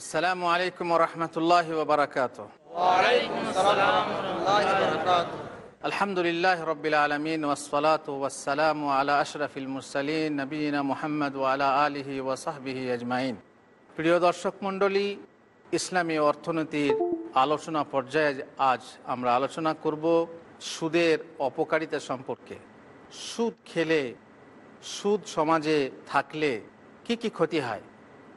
আসসালামু আলাইকুম রহমতুল্লাহ বারকাত। আলহামদুলিল্লাহ রবিল আলমিন ওসলাত ওসালাম আলা আশরফিল মুরসালিন নবীনা মোহাম্মদ ওয়ালা আলিহি ওসাহবিহি আজমাইন। প্রিয় দর্শক মণ্ডলী ইসলামী অর্থনীতির আলোচনা পর্যায়ে আজ আমরা আলোচনা করব সুদের অপকারিতা সম্পর্কে। সুদ খেলে সুদ সমাজে থাকলে কি কি ক্ষতি হয়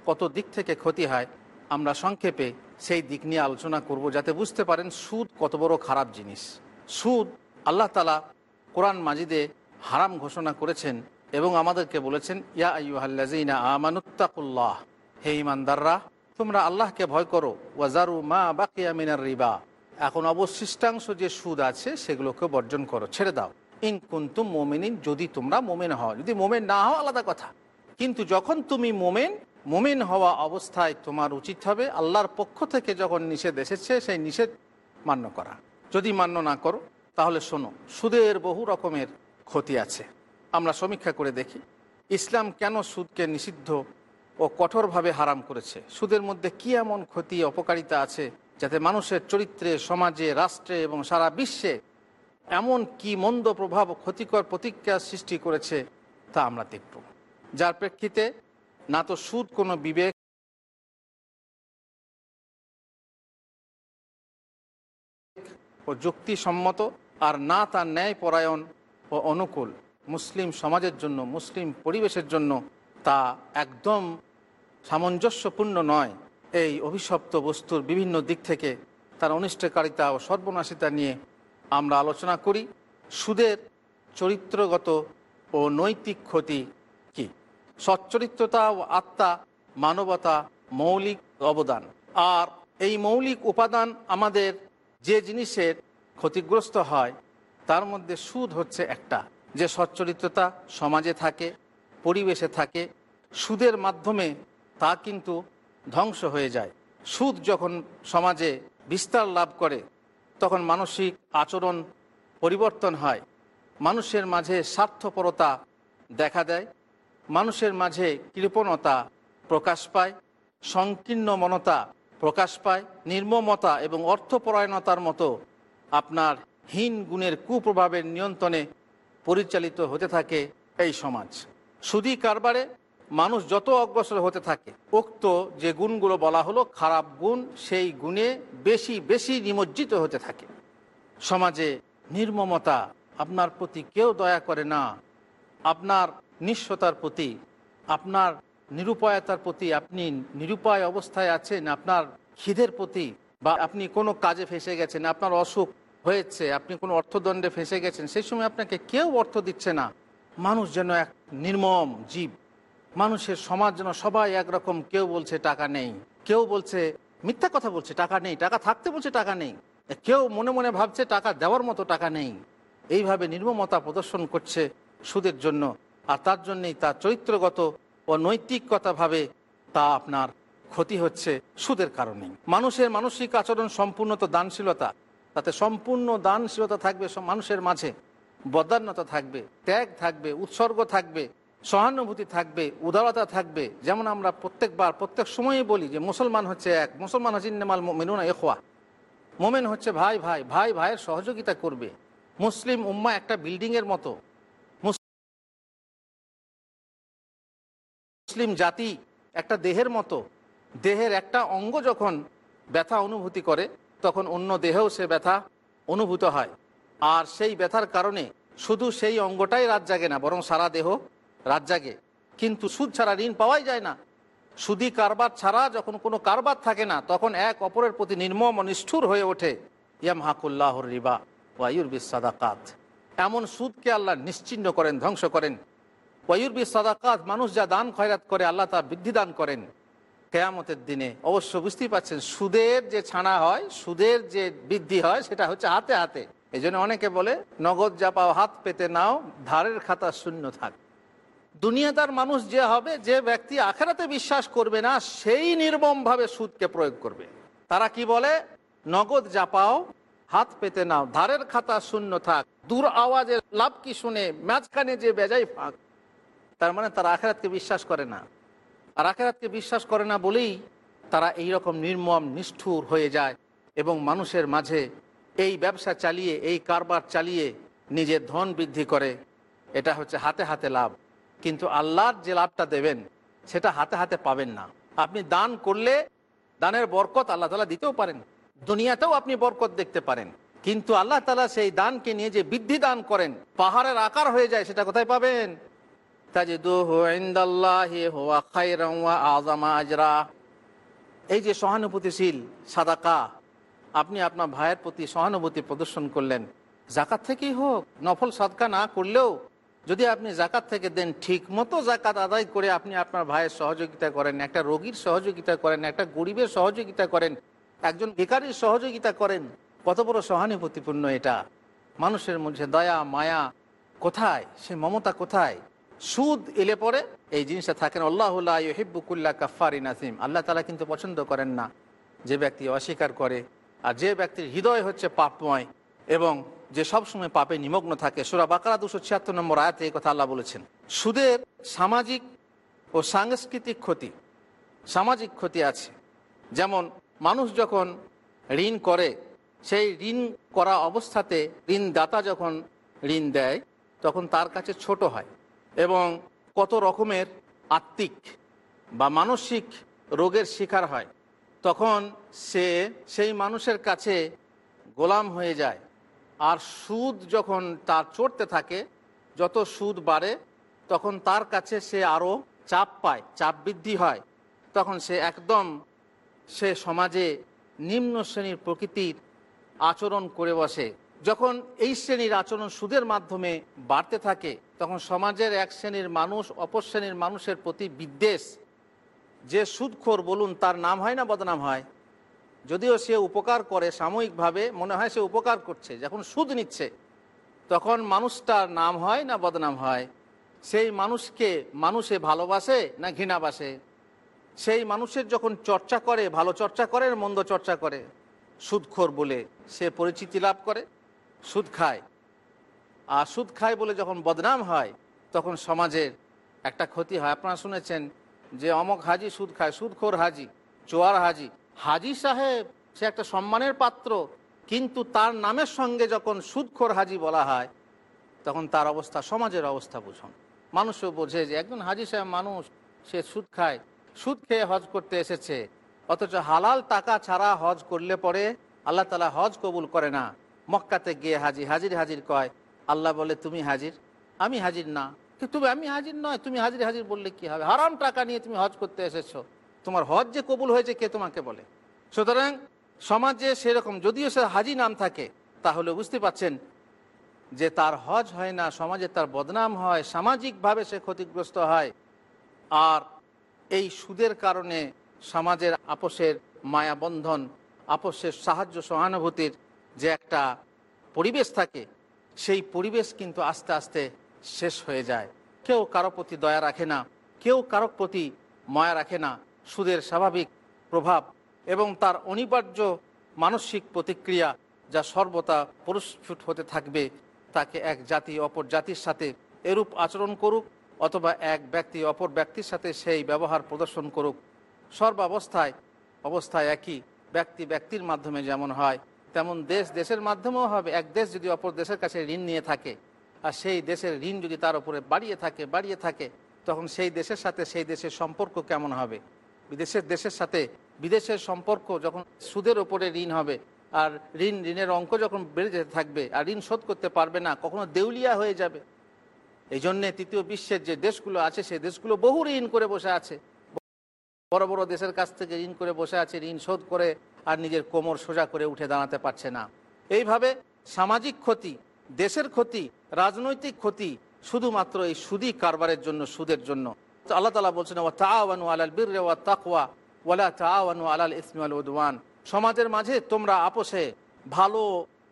কত দিক থেকে ক্ষতি হয় আমরা সংক্ষেপে সেই দিক নিয়ে আলোচনা করব যাতে বুঝতে পারেন সুদ কত বড় খারাপ জিনিস। সুদ আল্লাহ তালা কোরআন মাজিদে হারাম ঘোষণা করেছেন এবং আমাদেরকে বলেছেন, ইয়া আইহাল্লাজিনা আমানুত্তাকুল্লাহ, হে ইমানদাররা তোমরা আল্লাহকে ভয় করো ওয়াজারু মা বাকিয়া মিনার রিবা। এখন অবশিষ্টাংশ যে সুদ আছে, সেগুলোকে বর্জন করো, ছেড়ে দাও। ইন কুন্তুম মোমেনিন, যদি তোমরা মোমেন হও। যদি মোমেন না হও, আলাদা কথা। কিন্তু যখন তুমি মোমেন মোমেন হওয়া অবস্থায় তোমার উচিত হবে আল্লাহর পক্ষ থেকে যখন নিষেধ এসেছে, সেই নিষেধ মান্য করা। যদি মান্য না করো, তাহলে শোনো, সুদের বহু রকমের ক্ষতি আছে। আমরা সমীক্ষা করে দেখি, ইসলাম কেন সুদকে নিষিদ্ধ ও কঠোরভাবে হারাম করেছে? সুদের মধ্যে কি এমন ক্ষতি, অপকারিতা আছে যাতে মানুষের চরিত্রে, সমাজে, রাষ্ট্রে এবং সারা বিশ্বে এমন কি মন্দ প্রভাব ক্ষতিকর প্রতিক্রিয়া সৃষ্টি করেছে তা আমরা দেখব। যার প্রেক্ষিতে না তো সুদ, কোনো বিবেক। ও যুক্তিসম্মত আর না তার ন্যায় পরায়ণ ও অনুকূল। মুসলিম সমাজের জন্য, মুসলিম পরিবেশের জন্য তা একদম সামঞ্জস্যপূর্ণ নয়। এই অভিশপ্ত বস্তুর বিভিন্ন দিক থেকে তার অনিষ্টকারিতা ও সর্বনাশিতা নিয়ে আমরা আলোচনা করি। সুদের চরিত্রগত ও নৈতিক ক্ষতি সচ্চরিত্রতা ও আত্মা, মানবতা, মৌলিক অবদান। আর এই মৌলিক উপাদান আমাদের যে জিনিসের ক্ষতিগ্রস্ত হয়, তার মধ্যে সুদ হচ্ছে একটা। যে সচ্চরিত্রতা সমাজে থাকে, পরিবেশে থাকে, সুদের মাধ্যমে তা কিন্তু ধ্বংস হয়ে যায়। সুদ যখন সমাজে বিস্তার লাভ করে, তখন মানসিক আচরণ পরিবর্তন হয়। মানুষের মাঝে স্বার্থপরতা দেখা দেয়। মানুষের মাঝে কৃপণতা প্রকাশ পায় সংকীর্ণ মনতা প্রকাশ পায়, নির্মমতা এবং অর্থপরায়ণতার মতো আপনার হীন গুণের কুপ্রভাবের নিয়ন্ত্রণে পরিচালিত হতে থাকে এই সমাজ। সুদী কারবারে মানুষ যত অগ্রসর হতে থাকে, উক্ত যে গুণগুলো বলা হলো খারাপ গুণ, সেই গুণে বেশি বেশি নিমজ্জিত হতে থাকে। সমাজে নির্মমতা আপনার প্রতি কেউ দয়া করে না। আপনার নিঃস্বতার প্রতি, আপনার নিরুপায়তার প্রতি, আপনি নিরুপায় অবস্থায় আছেন, আপনার খিদের প্রতি, বা আপনি কোনো কাজে ফেসে গেছেন, আপনার অসুখ হয়েছে, আপনি কোনো অর্থদণ্ডে ফেসে গেছেন, সেই সময় আপনাকে কেউ অর্থ দিচ্ছে না। মানুষ যেন এক নির্মম জীব, মানুষের সমাজ যেন সবাই একরকম, কেউ বলছে টাকা নেই, কেউ বলছে মিথ্যা কথা বলছে টাকা নেই, টাকা থাকতে বলছে টাকা নেই, কেউ মনে মনে ভাবছে টাকা দেওয়ার মতো টাকা নেই। এইভাবে নির্মমতা প্রদর্শন করছে সুদের জন্য। আর তার জন্যেই তার চরিত্রগত ও নৈতিকতাভাবে তা আপনার ক্ষতি হচ্ছে সুদের কারণে। মানুষের মানসিক আচরণ সম্পূর্ণ তো দানশীলতা। তাতে সম্পূর্ণ দানশীলতা থাকবে মানুষের মাঝে। বদান্যতা থাকবে, ত্যাগ থাকবে, উৎসর্গ থাকবে, সহানুভূতি থাকবে, উদারতা থাকবে। যেমন আমরা প্রত্যেকবার, প্রত্যেক সময়ই বলি যে মুসলমান হচ্ছে এক, মুসলমান হচ্ছে ইন্নেমাল মেনুনা এখোয়া মোমেন হচ্ছে ভাই ভাই ভাই, ভাইয়ের সহযোগিতা করবে। মুসলিম উম্মা একটা বিল্ডিংয়ের মতো। মুসলিম জাতি একটা দেহের মতো। দেহের একটা অঙ্গ যখন ব্যথা অনুভূতি করে, তখন অন্য দেহেও সে ব্যথা অনুভূত হয়। আর সেই ব্যথার কারণে শুধু সেই অঙ্গটাই রাত জাগে না, বরং সারা দেহ রাত জাগে। কিন্তু সুদ ছাড়া ঋণ পাওয়াই যায় না। সুদি কারবার ছাড়া যখন কোনো কারবার থাকে না, তখন এক অপরের প্রতি নির্মম নিষ্ঠুর হয়ে ওঠে। ইয়াম হাকুল্লাহর রিবা ওয়ায়ুর সাদাকাত। এমন সুদকে আল্লাহ নিশ্চিন্ন করেন, ধ্বংস করেন। ওয়ুরবি সাদাকাত, মানুষ যা দান খয়রাত করে, আল্লাহ তা বৃদ্ধি দান করেন কেয়ামতের দিনে। অবশ্য বুঝতেই পারছেন সুদের যে ছানা হয়, সুদের যে বৃদ্ধি হয়, সেটা হচ্ছে হাতে হাতে। এই অনেকে বলে, নগদ যা পাও হাত পেতে নাও, ধারের খাতা শূন্য থাক। দুনিয়াদার মানুষ যে হবে, যে ব্যক্তি আখেরাতে বিশ্বাস করবে না, সেই নির্মমভাবে সুদকে প্রয়োগ করবে। তারা কি বলে? নগদ যা পাও, হাত পেতে নাও, ধারের খাতা শূন্য থাক। দূর আওয়াজের লাভ কি শুনে, মাঝখানে যে বেজাই ফাঁক। তার মানে তারা আখেরাতকে বিশ্বাস করে না। আর আখেরাতকে বিশ্বাস করে না বলেই তারা এই রকম নির্মম, নিষ্ঠুর হয়ে যায় এবং মানুষের মাঝে এই ব্যবসা চালিয়ে, এই কারবার চালিয়ে নিজের ধন বৃদ্ধি করে। এটা হচ্ছে হাতে হাতে লাভ। কিন্তু আল্লাহর যে লাভটা দেবেন, সেটা হাতে হাতে পাবেন না। আপনি দান করলে দানের বরকত আল্লাহ তালা দিতেও পারেন। দুনিয়াতেও আপনি বরকত দেখতে পারেন। কিন্তু আল্লাহ তালা সেই দানকে নিয়ে যে বৃদ্ধি দান করেন, পাহাড়ের আকার হয়ে যায়, সেটা কোথায় পাবেন? হুয়া ওয়া আজরা। এই যে সহানুভূতিশীল সাদাকা, আপনি আপনার ভাইয়ের প্রতি সহানুভূতি প্রদর্শন করলেন। জাকাত থেকেই হোক, নফল সাদকা না করলেও যদি আপনি জাকাত থেকে দেন, ঠিক মতো জাকাত আদায় করে আপনি আপনার ভাইয়ের সহযোগিতা করেন, একটা রোগীর সহযোগিতা করেন, একটা গরিবের সহযোগিতা করেন, একজন বেকারির সহযোগিতা করেন, কত বড় সহানুভূতিপূর্ণ এটা। মানুষের মধ্যে দয়া, মায়া কোথায়? সে মমতা কোথায়? সুদ এলে পরে এই জিনিসটা থাকেন আল্লাহ হিব্বুকুল্লাহ কাফারি নাসিম আল্লাহ তালা কিন্তু পছন্দ করেন না যে ব্যক্তি অস্বীকার করে। আর যে ব্যক্তির হৃদয় হচ্ছে পাপময় এবং যে সবসময় পাপে নিমগ্ন থাকে। সুরা বাকারা দুশো ছিয়াত্তর নম্বর আয়াতে এই কথা আল্লাহ বলেছেন। সুদের সামাজিক ও সাংস্কৃতিক ক্ষতি, সামাজিক ক্ষতি আছে। যেমন মানুষ যখন ঋণ করে, সেই ঋণ করা অবস্থাতে ঋণদাতা যখন ঋণ দেয়, তখন তার কাছে ছোট হয়। এবং কত রকমের আত্মিক বা মানসিক রোগের শিকার হয়, তখন সে সেই মানুষের কাছে গোলাম হয়ে যায়। আর সুদ যখন তার চড়তে থাকে, যত সুদ বাড়ে, তখন তার কাছে সে আরও চাপ পায়, চাপ বৃদ্ধি হয়। তখন সে একদম সে সমাজে নিম্ন শ্রেণির প্রকৃতির আচরণ করে বসে। যখন এই শ্রেণির আচরণ সুদের মাধ্যমে বাড়তে থাকে, তখন সমাজের এক শ্রেণির মানুষ অপর শ্রেণির মানুষের প্রতি বিদ্বেষ। যে সুদখোর বলুন, তার নাম হয় না বদনাম হয়? যদিও সে উপকার করে, সাময়িকভাবে মনে হয় সে উপকার করছে। যখন সুদ নিচ্ছে, তখন মানুষটার নাম হয় না বদনাম হয়? সেই মানুষকে মানুষে ভালোবাসে না ঘৃণাবাসে সেই মানুষের যখন চর্চা করে, ভালো চর্চা করে মন্দ চর্চা করে? সুদখোর বলে সে পরিচিতি লাভ করে? সুদ খায়। আর সুদ খায় বলে যখন বদনাম হয়, তখন সমাজের একটা ক্ষতি হয়। আপনারা শুনেছেন যে অমক হাজি সুদ খায়। সুদখোর হাজি, চোয়ার হাজি। হাজি সাহেব, সে একটা সম্মানের পাত্র, কিন্তু তার নামের সঙ্গে যখন সুদখোর হাজি বলা হয়, তখন তার অবস্থা, সমাজের অবস্থা বুঝুন। মানুষও বোঝে যে একজন হাজি সাহেব মানুষ, সে সুদ খায়। সুদ খেয়ে হজ করতে এসেছে, অথচ হালাল টাকা ছাড়া হজ করলে পরে আল্লাহ তালা হজ কবুল করে না। মক্কাতে গিয়ে হাজির হাজির হাজির কয়, আল্লাহ বলে, তুমি হাজির? আমি হাজির না। তুমি, আমি হাজির নয়? তুমি হাজির হাজির বললে কি হবে? হারাম টাকা নিয়ে তুমি হজ করতে এসেছ। তোমার হজ যে কবুল হয়েছে কে তোমাকে বলে? সুতরাং সমাজে সেরকম, যদিও সে হাজি নাম থাকে, তাহলে বুঝতে পাচ্ছেন যে তার হজ হয় না, সমাজে তার বদনাম হয়, সামাজিকভাবে সে ক্ষতিগ্রস্ত হয়। আর এই সুদের কারণে সমাজের আপোষের মায়াবন্ধন, আপোষের সাহায্য, সহানুভূতির যে একটা পরিবেশ থাকে, সেই পরিবেশ কিন্তু আস্তে আস্তে শেষ হয়ে যায়। কেউ কারও প্রতি দয়া রাখে না, কেউ কারও প্রতি মায়া রাখে না। সুদের স্বাভাবিক প্রভাব এবং তার অনিবার্য মানসিক প্রতিক্রিয়া যা সর্বদা পরিস্ফুট হতে থাকবে, তাকে এক জাতি অপর জাতির সাথে এরূপ আচরণ করুক অথবা এক ব্যক্তি অপর ব্যক্তির সাথে সেই ব্যবহার প্রদর্শন করুক। সর্বাবস্থায় অবস্থায় একই, ব্যক্তি ব্যক্তির মাধ্যমে যেমন হয় তেমন দেশ দেশের মাধ্যমেও হবে। এক দেশ যদি অপর দেশের কাছে ঋণ নিয়ে থাকে, আর সেই দেশের ঋণ যদি তার উপরে বাড়িয়ে থাকে বাড়িয়ে থাকে, তখন সেই দেশের সাথে সেই দেশের সম্পর্ক কেমন হবে? বিদেশের দেশের সাথে বিদেশের সম্পর্ক যখন সুদের ওপরে ঋণ হবে, আর ঋণ, ঋণের অঙ্ক যখন বেড়ে যেতে থাকবে, আর ঋণ শোধ করতে পারবে না, কখনো দেউলিয়া হয়ে যাবে। এই জন্যে তৃতীয় বিশ্বের যে দেশগুলো আছে, সেই দেশগুলো বহু ঋণ করে বসে আছে। বড় বড় দেশের কাছ থেকে ঋণ করে বসে আছে, ঋণ শোধ করে আর নিজের কোমর সোজা করে উঠে দাঁড়াতে পারছে না। এইভাবে সামাজিক ক্ষতি, দেশের ক্ষতি, রাজনৈতিক ক্ষতি শুধুমাত্র এই সুদি কারবারের জন্য, সুদের জন্য। আল্লাহ তালা বলছেন ও তাওয়ানু আলাল বীর ওয়া তাকওয়া ওয়ালা তাওয়ানু আলাল ইসমাল উদওয়ান। সমাজের মাঝে তোমরা আপোষে ভালো,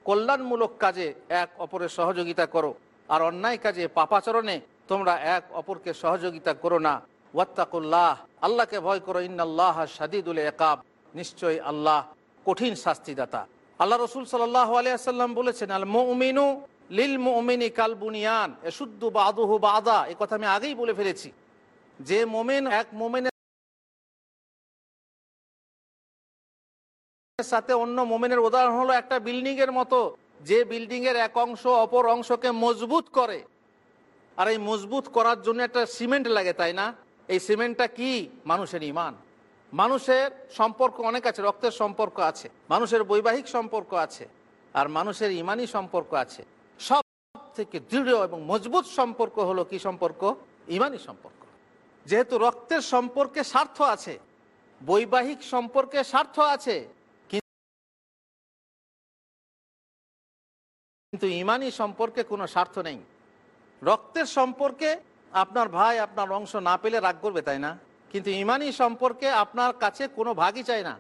কল্যাণমূলক কাজে এক অপরের সহযোগিতা করো। আর অন্যায় কাজে, পাপাচরণে তোমরা এক অপরকে সহযোগিতা করো না। ওয়াত্তাকুল্লাহ, আল্লাহকে ভয় করো। ইন্নাল্লাহ সাদিদুল একাব নিশ্চয়ই আল্লাহ কঠিন শাস্তিদাতা। আল্লাহ রসুল সাল্লাহ আলিয়াল্লাম বলেছেন, আল মুমিনু লিল মুমিনি কাল বুনিয়ান এশুদ্ধ বাদুহু বাদা। এ কথা আমি আগেই বলে ফেলেছি। যে মোমেন এক মোমেনের সাথে অন্য মোমেনের উদাহরণ হলো একটা বিল্ডিং এর মতো। যে বিল্ডিং এর এক অংশ অপর অংশকে মজবুত করে। আর এই মজবুত করার জন্য একটা সিমেন্ট লাগে, তাই না? এই সিমেন্টটা কি? মানুষের ইমান। মানুষের সম্পর্ক অনেক আছে, রক্তের সম্পর্ক আছে, মানুষের বৈবাহিক সম্পর্ক আছে, আর মানুষের ইমানি সম্পর্ক আছে। সব থেকে দৃঢ় এবং মজবুত সম্পর্ক হলো কি সম্পর্ক? ইমানি সম্পর্ক। যেহেতু রক্তের সম্পর্কে স্বার্থ আছে, বৈবাহিক সম্পর্কে স্বার্থ আছে, কিন্তু ইমানি সম্পর্কে কোনো স্বার্থ নেই। রক্তের সম্পর্কে আপনার ভাই, আপনার অংশ না পেলে রাগ করবে, তাই না? কিন্তু ইমানি সম্পর্কে আপনার কাছে কোনো ভাগই চায় না।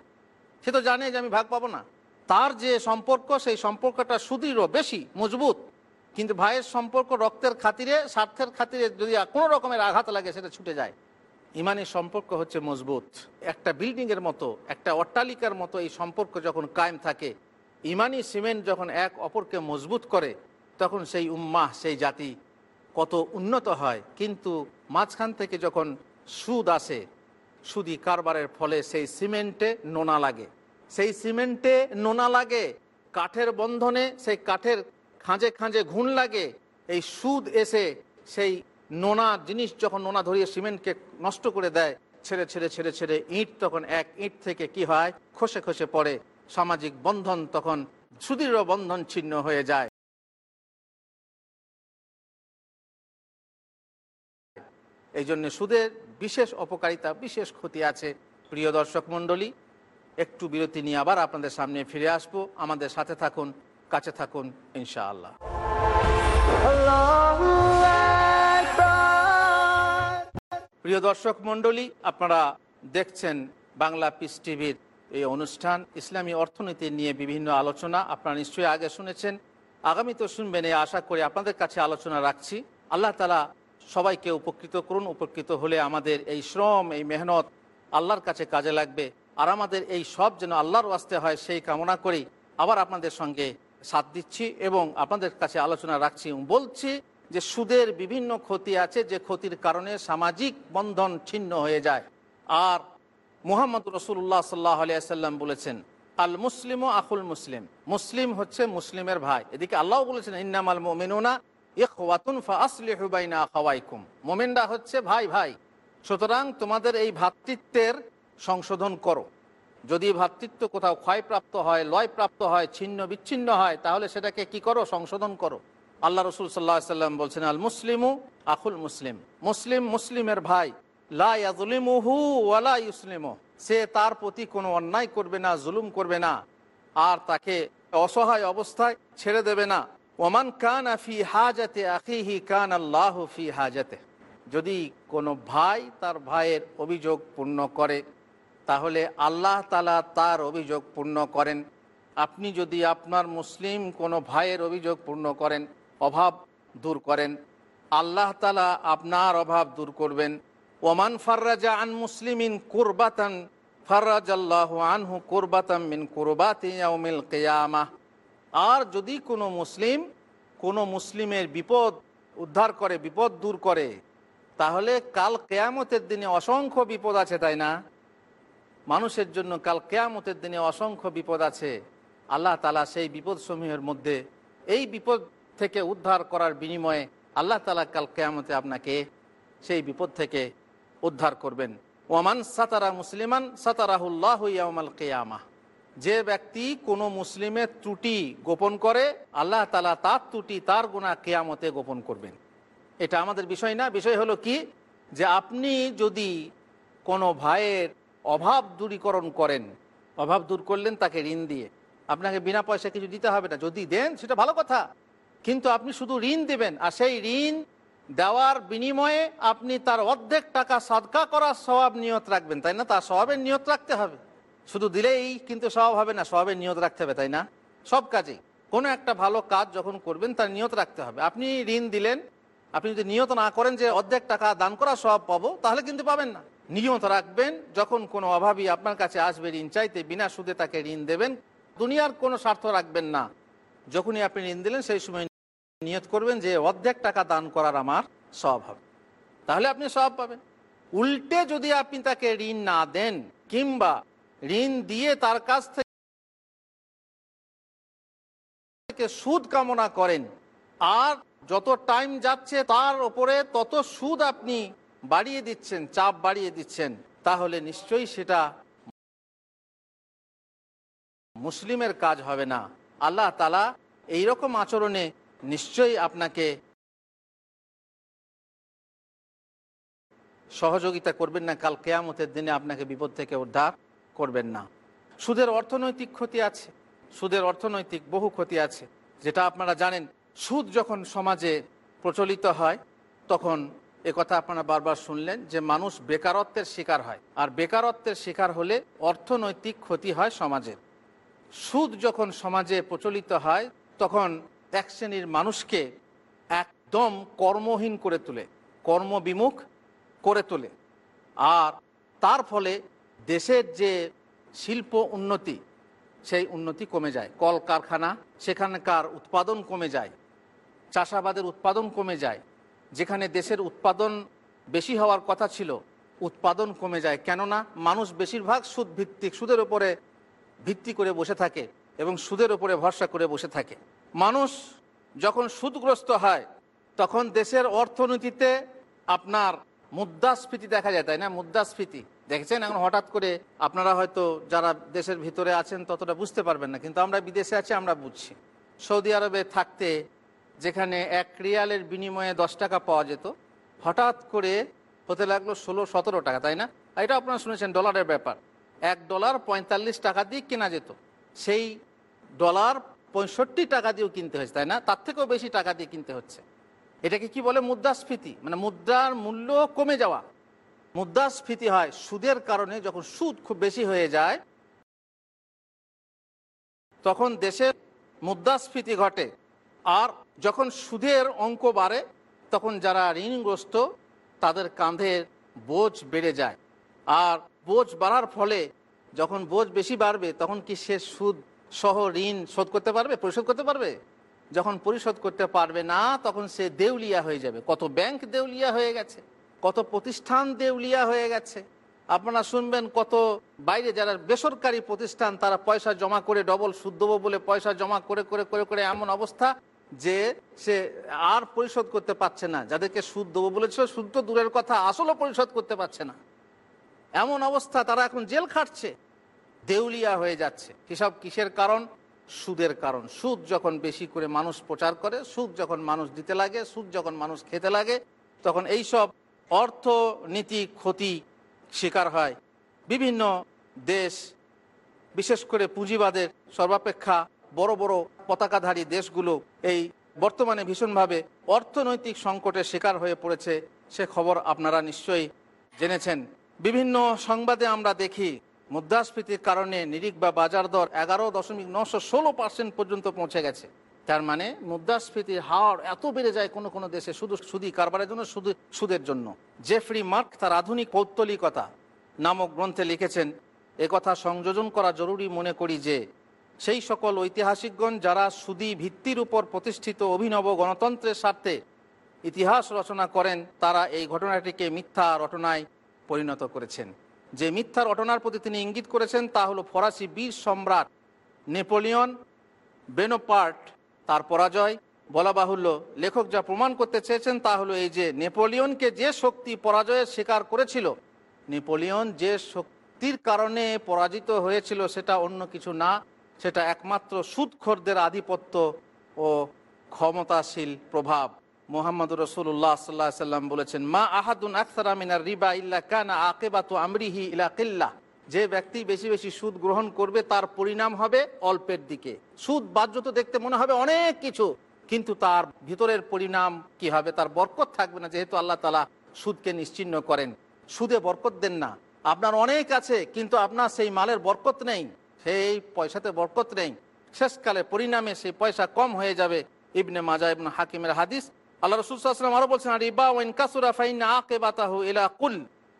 সে তো জানে যে আমি ভাগ পাবো না। তার যে সম্পর্ক, সেই সম্পর্কটা সুদৃঢ়, বেশি, মজবুত। কিন্তু ভাইয়ের সম্পর্ক রক্তের খাতিরে, স্বার্থের খাতিরে যদি কোনো রকমের আঘাত লাগে, সেটা ছুটে যায়। ইমানি সম্পর্ক হচ্ছে মজবুত। একটা বিল্ডিং এর মতো, একটা অট্টালিকার মতো এই সম্পর্ক যখন কায়েম থাকে, ইমানি সিমেন্ট যখন এক অপরকে মজবুত করে, তখন সেই উম্মাহ, সেই জাতি কত উন্নত হয়। কিন্তু মাঝখান থেকে যখন সুদ আসে সুদি কারবারের ফলে সেই সিমেন্টে নোনা লাগে। সেই সিমেন্টে নোনা লাগে, কাঠের বন্ধনে সেই কাঠের খাঁজে খাঁজে ঘুণ লাগে। এই সুদ এসে সেই নোনা জিনিস যখন নোনা ধরিয়ে সিমেন্টকে নষ্ট করে দেয়, ছেড়ে ছেড়ে ছেড়ে ছেড়ে ইট, তখন এক ইট থেকে কি হয়? খসে খসে পড়ে। সামাজিক বন্ধন তখন সুদৃঢ় বন্ধন ছিন্ন হয়ে যায়। এই জন্য সুদের বিশেষ অপকারিতা বিশেষ ক্ষতি আছে। প্রিয় দর্শক মণ্ডলী একটু বিরতি নিয়ে আবার আপনাদের সামনে ফিরে আসব। আমাদের সাথে থাকুন কাছে থাকুন ইনশাআল্লাহ। প্রিয় দর্শক মণ্ডলী আপনারা দেখছেন বাংলা পিস টিভির এই অনুষ্ঠান। ইসলামী অর্থনীতি নিয়ে বিভিন্ন আলোচনা আপনারা নিশ্চয়ই আগে শুনেছেন। আগামী তো শুনবেন এই আশা করে আপনাদের কাছে আলোচনা রাখছি। আল্লাহ তালা সবাইকে উপকৃত করুন, উপকৃত হলে আমাদের এই শ্রম, এই মেহনত আল্লাহর কাছে কাজে লাগবে। আর আমাদের এই সব যেন আল্লাহর ওয়াস্তে হয়, সেই কামনা করি আবার আপনাদের সঙ্গে সাথ দিচ্ছি এবং আপনাদের কাছে আলোচনা রাখছি বলছি যে সুদের বিভিন্ন ক্ষতি আছে, যে ক্ষতির কারণে সামাজিক বন্ধন ছিন্ন হয়ে যায়। আর মুহাম্মদ রসুল্লাহ সাল্লাহ আলিয়াল্লাম বলেছেন, আল মুসলিম ও আকুল মুসলিম। মুসলিম হচ্ছে মুসলিমের ভাই। এদিকে আল্লাহ বলেছেন, ইন্নামাল মোমেনরা হচ্ছে, ভাই ভাই, সুতরাং তোমাদের এই ভ্রাতৃত্বের সংশোধন করো। যদি ভ্রাতৃত্ব কোথাও ক্ষয়প্রাপ্ত হয় লয় প্রাপ্ত হয়, ছিন্ন বিচ্ছিন্ন হয়, তাহলে সেটাকে কি করো? সংশোধন করো। আল্লাহ রসুল সাল্লাহ সাল্লাম বলছেন, আল মুসলিমু আখুল মুসলিম। মুসলিম মুসলিমের ভাই লাজলিমুহু সে তার প্রতি কোনো অন্যায় করবে না, জুলুম করবে না। আর তাকে অসহায় অবস্থায় ছেড়ে দেবে না। ওমান কান ফি হাজাতে আখিহি কান আল্লাহ ফি হাজাতে। যদি কোনো ভাই তার ভাইয়ের অভিযোগ পূর্ণ করে, তাহলে আল্লাহ তালা তার অভিযোগ পূর্ণ করেন। আপনি যদি আপনার মুসলিম কোনো ভাইয়ের অভিযোগ পূর্ণ করেন, অভাব দূর করেন, আল্লাহ তালা আপনার অভাব দূর করবেন। ওমান ফার্রাজা আন মুসলিমিন কুরবাতান ফার্রাজ আল্লাহ আনহু কুরবাতাম মিন কুরবাতিল কেয়ামা। আর যদি কোনো মুসলিম কোনো মুসলিমের বিপদ উদ্ধার করে, বিপদ দূর করে, তাহলে কাল কেয়ামতের দিনে অসংখ্য বিপদ আছে, তাই না? মানুষের জন্য কাল কেয়ামতের দিনে অসংখ্য বিপদ আছে। আল্লাহ তালা সেই বিপদ সমূহের মধ্যে এই বিপদ থেকে উদ্ধার করার বিনিময়ে আল্লাহ তালা কাল কেয়ামতে আপনাকে সেই বিপদ থেকে উদ্ধার করবেন। ওমান সাতারা মুসলিমান সাতারাহুল্লাহ কেয়ামা। যে ব্যক্তি কোনো মুসলিমের ত্রুটি গোপন করে, আল্লাহ তালা তার ত্রুটি, তার গুণা কেয়ামতে গোপন করবেন। এটা আমাদের বিষয় না, বিষয় হলো কি? যে আপনি যদি কোনো ভাইয়ের অভাব দূরীকরণ করেন, অভাব দূর করলেন তাকে ঋণ দিয়ে, আপনাকে বিনা পয়সা কিছু দিতে হবে না, যদি দেন সেটা ভালো কথা। কিন্তু আপনি শুধু ঋণ দেবেন, আর সেই ঋণ দেওয়ার বিনিময়ে আপনি তার অর্ধেক টাকা সাদকা করার স্বভাব নিয়ত রাখবেন, তাই না? তার স্বভাবের নিয়ত রাখতে হবে। শুধু দিলেই কিন্তু স্বভাব হবে না স্বভাবের নিয়ত রাখতে হবে, তাই না? সব কাজেই। কোনো একটা ভালো কাজ যখন করবেন, তার নিয়ত রাখতে হবে। আপনি ঋণ দিলেন, আপনি যদি নিয়ত না করেন যে অর্ধেক টাকা দান করা সব পাবো, তাহলে কিন্তু পাবেন না। নিয়ত রাখবেন, যখন কোনো অভাবী আপনার কাছে আসবে ঋণ চাইতে, বিনা সুদে তাকে ঋণ দেবেন, দুনিয়ার কোনো স্বার্থ রাখবেন না। যখনই আপনি ঋণ দিলেন, সেই সময় নিয়ত করবেন যে অর্ধেক টাকা দান করার আমার স্বভাব হবে। তাহলে আপনি সব পাবেন। উল্টে যদি আপনি তাকে ঋণ না দেন, কিংবা ঋণ দিয়ে তার কাছ থেকে সুদ কামনা করেন। আর যত টাইম যাচ্ছে তার ওপরে তত সুদ আপনি বাড়িয়ে দিচ্ছেন, চাপ বাড়িয়ে দিচ্ছেন। তাহলে নিশ্চয়ই সেটা মুসলিমের কাজ হবে না। আল্লাহ তালা এইরকম আচরণে নিশ্চয়ই আপনাকে সহযোগিতা করবেন না। কাল কেয়ামতের দিনে আপনাকে বিপদ থেকে উদ্ধার করবেন না। সুদের অর্থনৈতিক ক্ষতি আছে। সুদের অর্থনৈতিক বহু ক্ষতি আছে। যেটা আপনারা জানেন, সুদ যখন সমাজে প্রচলিত হয়, তখন কথা আপনারা বারবার শুনলেন যে মানুষ বেকারত্বের শিকার হয়। আর বেকারত্বের শিকার হলে অর্থনৈতিক ক্ষতি হয় সমাজের। সুদ যখন সমাজে প্রচলিত হয়, তখন এক শ্রেণির মানুষকে একদম কর্মহীন করে তোলে, কর্মবিমুখ করে তোলে। আর তার ফলে দেশের যে শিল্প উন্নতি, সেই উন্নতি কমে যায়। কলকারখানা, সেখানকার উৎপাদন কমে যায়। চাষাবাদের উৎপাদন কমে যায়। যেখানে দেশের উৎপাদন বেশি হওয়ার কথা ছিল, উৎপাদন কমে যায়। কেননা, মানুষ বেশিরভাগ সুদ ভিত্তিক সুদের উপরে ভিত্তি করে বসে থাকে এবং সুদের উপরে ভরসা করে বসে থাকে। মানুষ যখন সুদগ্রস্ত হয়, তখন দেশের অর্থনীতিতে আপনার মুদ্রাস্ফীতি দেখা যায়, তাই না? মুদ্রাস্ফীতি। দেখেছেন? এখন হঠাৎ করে আপনারা হয়তো যারা দেশের ভিতরে আছেন ততটা বুঝতে পারবেন না, কিন্তু আমরা বিদেশে আছি, আমরা বুঝছি। সৌদি আরবে থাকতে যেখানে এক রিয়ালের বিনিময়ে দশ টাকা পাওয়া যেত, হঠাৎ করে হতে লাগল ষোলো, সতেরো টাকা, তাই না? এটা আপনারা শুনেছেন, ডলারের ব্যাপার। এক ডলার পঁয়তাল্লিশ টাকা দিয়ে কেনা যেত। সেই ডলার পঁয়ষট্টি টাকা দিয়েও কিনতে হয়েছে, তাই না? তার থেকেও বেশি টাকা দিয়ে কিনতে হচ্ছে। এটাকে কি বলে? মুদ্রাস্ফীতি। মানে মুদ্রার মূল্য কমে যাওয়া। মুদ্রাস্ফীতি হয় সুদের কারণে। যখন সুদ খুব বেশি হয়ে যায়, তখন দেশের মুদ্রাস্ফীতি ঘটে। আর যখন সুদের অঙ্ক বাড়ে, তখন যারা ঋণগ্রস্ত, তাদের কাঁধের বোঝ বেড়ে যায়। আর বোঝ বাড়ার ফলে যখন বোঝ বেশি বাড়বে, তখন কি সে সুদ সহ ঋণ শোধ করতে পারবে, পরিশোধ করতে পারবে? যখন পরিশোধ করতে পারবে না, তখন সে দেউলিয়া হয়ে যাবে। কত ব্যাংক দেউলিয়া হয়ে গেছে, কত প্রতিষ্ঠান দেউলিয়া হয়ে গেছে। আপনারা শুনবেন কত বাইরে যারা বেসরকারি প্রতিষ্ঠান, তারা পয়সা জমা করে, ডবল সুদ দেবো বলে পয়সা জমা করে করে করে করে এমন অবস্থা যে সে আর পরিশোধ করতে পারছে না। যাদেরকে সুদ দেবো বলেছিল, সুদ তো দূরের কথা, আসলও পরিশোধ করতে পারছে না। এমন অবস্থা, তারা এখন জেল খাটছে, দেউলিয়া হয়ে যাচ্ছে। কিসব কিসের কারণ? সুদের কারণ। সুদ যখন বেশি করে মানুষ প্রচার করে, সুদ যখন মানুষ দিতে লাগে, সুদ যখন মানুষ খেতে লাগে, তখন এইসব অর্থনীতি ক্ষতি শিকার হয়। বিভিন্ন দেশ, বিশেষ করে পুঁজিবাদের সর্বাপেক্ষা বড় বড় পতাকাধারী দেশগুলো এই বর্তমানে ভীষণভাবে অর্থনৈতিক সংকটের শিকার হয়ে পড়েছে, সে খবর আপনারা নিশ্চয়ই জেনেছেন। বিভিন্ন সংবাদে আমরা দেখি মুদ্রাস্ফীতির কারণে নিরিখ বা বাজার দর এগারো দশমিক নশো ষোলো পার্সেন্ট পর্যন্ত পৌঁছে গেছে। তার মানে মুদ্রাস্ফীতির হার এত বেড়ে যায় কোনো কোনো দেশে শুধু সুদি কারবারের জন্য, শুধু সুদের জন্য। জেফরি মার্ক তার আধুনিক পৌত্তলিকতা নামক গ্রন্থে লিখেছেন কথা সংযোজন করা জরুরি মনে করি যে, সেই সকল ঐতিহাসিকগণ যারা সুদি ভিত্তির উপর প্রতিষ্ঠিত অভিনব গণতন্ত্রের স্বার্থে ইতিহাস রচনা করেন, তারা এই ঘটনাটিকে মিথ্যা রটনায় পরিণত করেছেন। যে মিথ্যা রটনার প্রতি তিনি ইঙ্গিত করেছেন তা হলো ফরাসি বীর সম্রাট নেপোলিয়ন বেনোপার্ট। তার পরাজয় বলা বাহুল্য। লেখক যা প্রমাণ করতে চেয়েছেন তা হলো এই যে নেপোলিয়নকে যে শক্তি পরাজয়ের স্বীকার করেছিল, নেপোলিয়ন যে শক্তির কারণে পরাজিত হয়েছিল সেটা অন্য কিছু না, সেটা একমাত্র সুদখোরদের আধিপত্য ও ক্ষমতাশীল প্রভাব। মোহাম্মদ রসুল্লাহ সাল্লাহ সাল্লাম বলেছেন, মা আহাদুন আখতার আমিনার রিবা ইল্লা কানা আকেবাতু আমরিহি ইলা কিল্লা। যে ব্যক্তি বেশি বেশি সুদ গ্রহণ করবে, তার পরিণাম হবে অল্পের দিকে। সুদ বাহ্য তো দেখতে মনে হবে অনেক কিছু, কিন্তু তার ভিতরের পরিণাম কি হবে, তার বরকত থাকবে না, যেহেতু আল্লাহ তালা সুদকে নিশ্চিন্ন করেন। সুদে বরকত দেন না। আপনার অনেক আছে, কিন্তু আপনার সেই মালের বরকত নেই, সেই পয়সাতে বরকত নেই। শেষকালে পরিণামে সেই পয়সা কম হয়ে যাবে। ইবনে মাজা, ইবনে হাকিমের হাদিস আল্লাহ রসুলাম আরও বলছেন রিবা ওয়াইন কাসুরা ফাইন আকে বাতাহু ইলা কুল।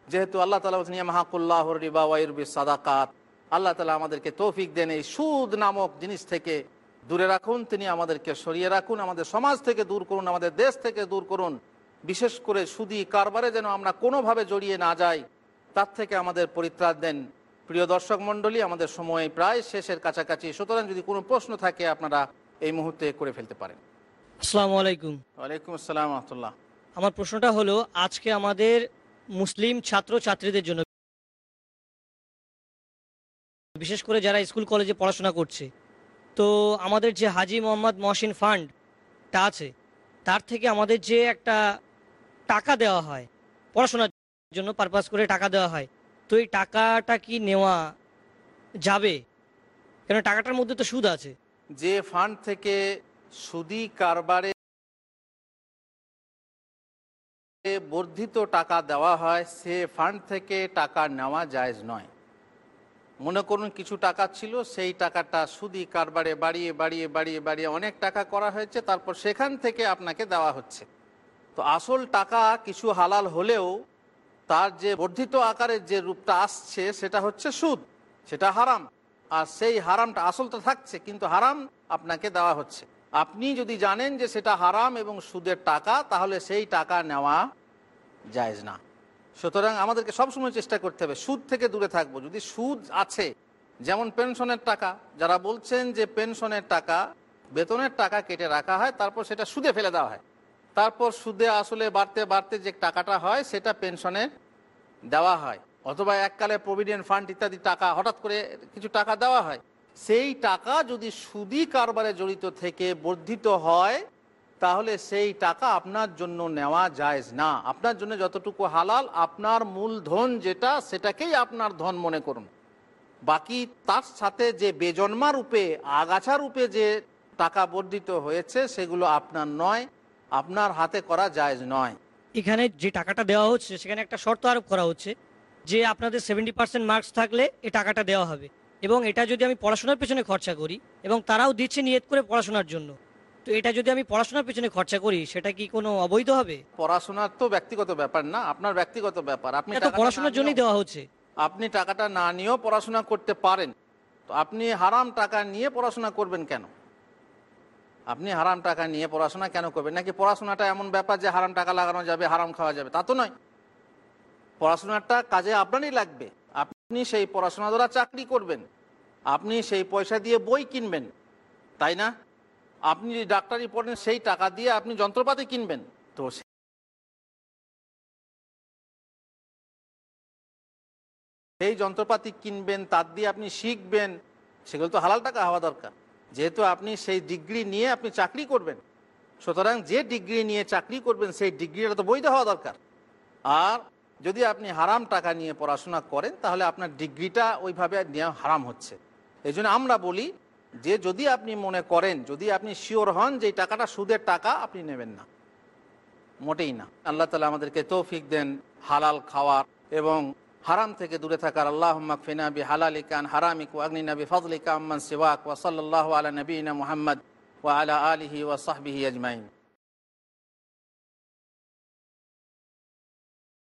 যেহেতু আল্লাহ তালা বলছেন মাহাকুল্লাহ রিবা ওয়াইরবি সাদাকাত। আল্লাহ তালা আমাদেরকে তৌফিক দেন এই সুদ নামক জিনিস থেকে দূরে রাখুন, তিনি আমাদেরকে সরিয়ে রাখুন, আমাদের সমাজ থেকে দূর করুন, আমাদের দেশ থেকে দূর করুন। বিশেষ করে সুদি কারবারে যেন আমরা কোনোভাবে জড়িয়ে না যাই, তার থেকে আমাদের পরিত্রাণ দেন। প্রিয় দর্শক মণ্ডলী, আমাদের সময় প্রায় শেষের কাছাকাছি। সুতরাং যদি কোনো প্রশ্ন থাকে, আপনারা এই মুহূর্তে করে ফেলতে পারেন। আসসালামু আলাইকুম। ওয়ালাইকুম আসসালাম আমার প্রশ্নটা হলো আজকে আমাদের মুসলিম ছাত্র ছাত্রীদের জন্য বিশেষ করে যারা স্কুল কলেজে পড়াশোনা করছে তো আমাদের যে হাজি মোহাম্মদ মহসিন ফান্ডটা আছে তার থেকে আমাদের যে একটা টাকা দেওয়া হয় পড়াশোনার জন্য পারপাস করে টাকা দেওয়া হয় তো এই টাকাটা কি নেওয়া যাবে? কেন টাকাটার মধ্যে তো সুদ আছে। যে ফান্ড থেকে সুদি কারবারে বর্ধিত টাকা দেওয়া হয়, সে ফান্ড থেকে টাকা নেওয়া জায়েজ নয়। মনে করুন কিছু টাকা ছিল, সেই টাকাটা সুদি কারবারে বাড়িয়ে বাড়িয়ে বাড়িয়ে বাড়িয়ে অনেক টাকা করা হয়েছে, তারপর সেখান থেকে আপনাকে দেওয়া হচ্ছে। তো আসল টাকা কিছু হালাল হলেও তার যে বর্ধিত আকারের যে রূপটা আসছে, সেটা হচ্ছে সুদ, সেটা হারাম। আর সেই হারামটা আসলটা থাকছে, কিন্তু হারাম আপনাকে দেওয়া হচ্ছে। আপনি যদি জানেন যে সেটা হারাম এবং সুদের টাকা, তাহলে সেই টাকা নেওয়া জায়েজ না। সুতরাং আমাদেরকে সবসময় চেষ্টা করতে হবে, সুদ থেকে দূরে থাকব। যদি সুদ আছে, যেমন পেনশনের টাকা, যারা বলছেন যে পেনশনের টাকা, বেতনের টাকা কেটে রাখা হয়, তারপর সেটা সুদে ফেলে দেওয়া হয়। তারপর সুদে আসলে বাড়তে বাড়তে যে টাকাটা হয়, সেটা পেনশনে দেওয়া হয়। অথবা এককালে প্রভিডেন্ট ফান্ড ইত্যাদি টাকা, হঠাৎ করে কিছু টাকা দেওয়া হয়। সেই টাকা যদি সুদি কারবারে জড়িত থেকে বর্ধিত হয়, তাহলে সেই টাকা আপনার জন্য নেওয়া যায়জ না। আপনার জন্য যতটুকু হালাল, আপনার মূলধন যেটা, সেটাকেই আপনার ধন মনে করুন। বাকি তার সাথে যে বেজন্মা রূপে, আগাছা রূপে যে টাকা বর্ধিত হয়েছে, সেগুলো আপনার নয়, আপনার হাতে করা জায়জ নয়। এখানে যে টাকাটা দেওয়া হচ্ছে, সেখানে একটা শর্ত আরোপ করা হচ্ছে যে আপনাদের সেভেন্টি পার্সেন্ট মার্কস থাকলে এই টাকাটা দেওয়া হবে। এবং এটা যদি আমি পড়াশোনার পেছনে খরচা করি এবং তারাও দিচ্ছে নিয়ত করে পড়াশোনার জন্য তো এটা যদি আমি পড়াশোনার পেছনে খরচা করি সেটা কি কোনো অবৈধ হবে? পড়াশোনার তো ব্যক্তিগত ব্যাপার না আপনার ব্যক্তিগত ব্যাপার। আপনি তো পড়াশোনার জন্যই দেওয়া হচ্ছে। আপনি টাকাটা না নিয়েও পড়াশোনা করতে পারেন। তো আপনি হারাম টাকা নিয়ে পড়াশোনা করবেন কেন? আপনি হারাম টাকা নিয়ে পড়াশোনা কেন করবেন? নাকি পড়াশোনাটা এমন ব্যাপার যে হারাম টাকা লাগানো যাবে হারাম খাওয়া যাবে? তা তো নয়। পড়াশোনাটা কাজে আপনারই লাগবে। আপনি সেই পড়াশোনা দ্বারা চাকরি করবেন। আপনি সেই পয়সা দিয়ে বই কিনবেন, তাই না? আপনি ডাক্তারি পড়েন, সেই টাকা দিয়ে আপনি যন্ত্রপাতি কিনবেন। তো সেই যন্ত্রপাতি কিনবেন, তার দিয়ে আপনি শিখবেন। সেগুলো তো হালাল টাকা হওয়া দরকার। যেহেতু আপনি সেই ডিগ্রি নিয়ে আপনি চাকরি করবেন, সুতরাং যে ডিগ্রি নিয়ে চাকরি করবেন, সেই ডিগ্রিটা তো বৈধ হওয়া দরকার। আর যদি আপনি হারাম টাকা নিয়ে পড়াশোনা করেন, তাহলে আপনার ডিগ্রিটা ওইভাবে নেওয়া হারাম হচ্ছে। এই আমরা বলি যে, যদি আপনি মনে করেন, যদি আপনি শিওর হন যে টাকাটা সুদের টাকা, আপনি নেবেন না। মোটেই না। আল্লাহ তালা আমাদেরকে তৌফিক দেন হালাল খাওয়ার এবং হারাম থেকে দূরে থাকার। আল্লাহ ফিনা বি হালালিকান হারামিক আগ্নিনা বি ফজলিকা আম্মান সিওয়াক ওয়া সাল্লাল্লাহু আলা নবীনা মুহাম্মদ ওয়া আলা আলিহি ওয়া সাহবিহি আজমাইন।